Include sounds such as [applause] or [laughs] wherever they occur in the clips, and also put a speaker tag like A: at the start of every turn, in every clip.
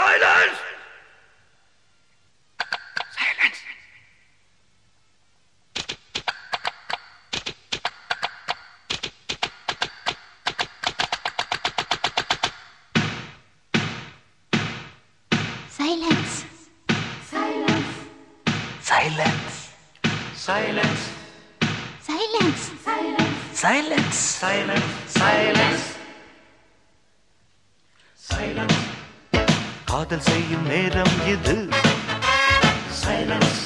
A: Silence!
B: Silence. Silence.
A: Silence. Silence.
B: Silence.
A: Silence. Silence. Silence. Silence. காதல் செய்யும் நேரம் இது. சைலன்ஸ்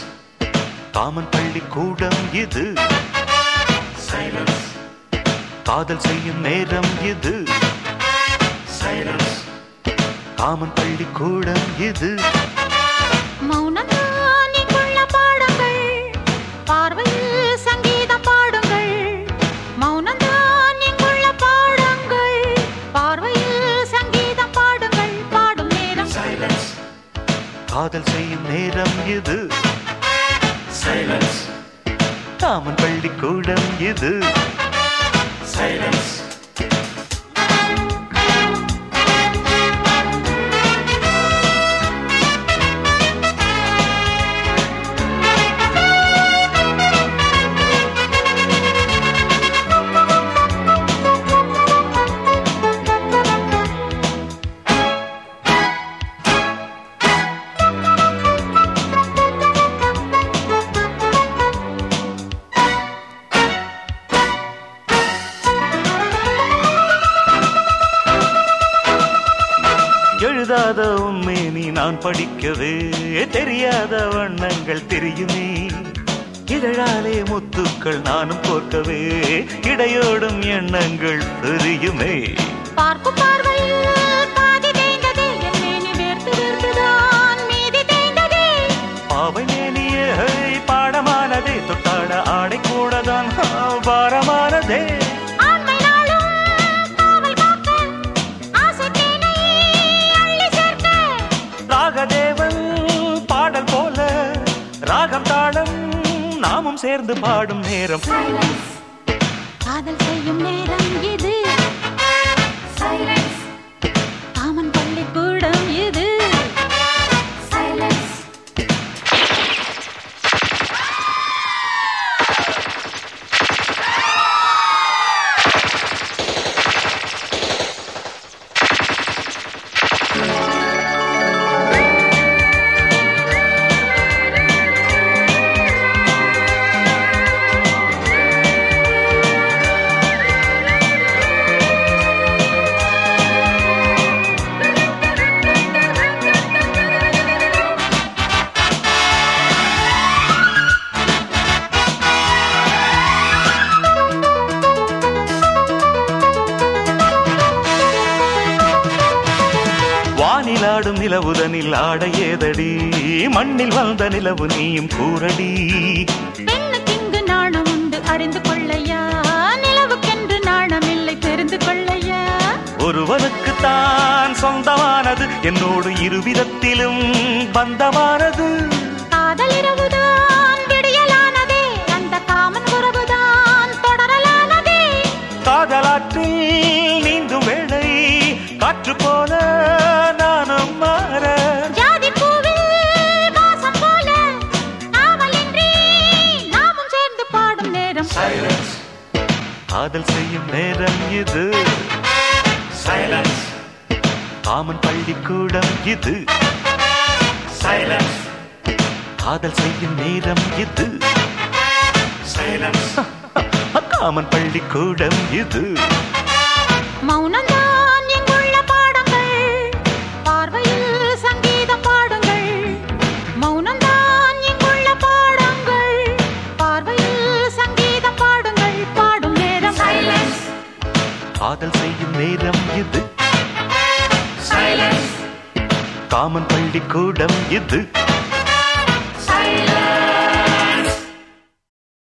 A: பள்ளி கூடம் இது. சைலன்ஸ் காதல் செய்யும் நேரம் இது. சைலன்ஸ் தாமன் பள்ளி கூடம் இது.
B: மௌனம்தான்
A: காதல் செய்யும் நேரம் இது. தாமன் பள்ளிக்கூடம் இது. எழுதாத உண்மை நீ நான் படிக்கவே தெரியாத வண்ணங்கள் தெரியுமே. இதழாலே முத்துக்கள் நானும் போர்க்கவே இடையோடும் எண்ணங்கள் தெரியுமே.
B: பார்க்கும் பார்வையில்
A: ராகம் தாளம் நாமும் சேர்ந்து பாடும் நேரம்.
B: காதல் செய்யும் நேரம் இது
A: நிலவுதனில் ஆட ஏதடி? மண்ணில் வந்த நிலவு நீயும் கூறடி.
B: பெண்ணுக்கு இங்கு நாணம் உண்டு அறிந்து கொள்ளையா? நிலவுக்கென்று நாணம் இல்லை தெரிந்து கொள்ளையா?
A: ஒருவனுக்கு தான் சொந்தமானது என்னோடு இருவிதத்திலும் பந்தமானது.
B: காதல்
A: காதல் செய்யும் நேரம் இது. சைலன்ஸ் காமன் பள்ளிக்கூடம் இது. சைலன்ஸ் காதல் செய்யும் நேரம் இது. சைலன்ஸ் [laughs] காமன் பள்ளிக்கூடம் இது.
B: மௌனம்தான்
A: காதல் செய்யும் நேரம் இது. காமன் பள்ளிக்கூடம் இது.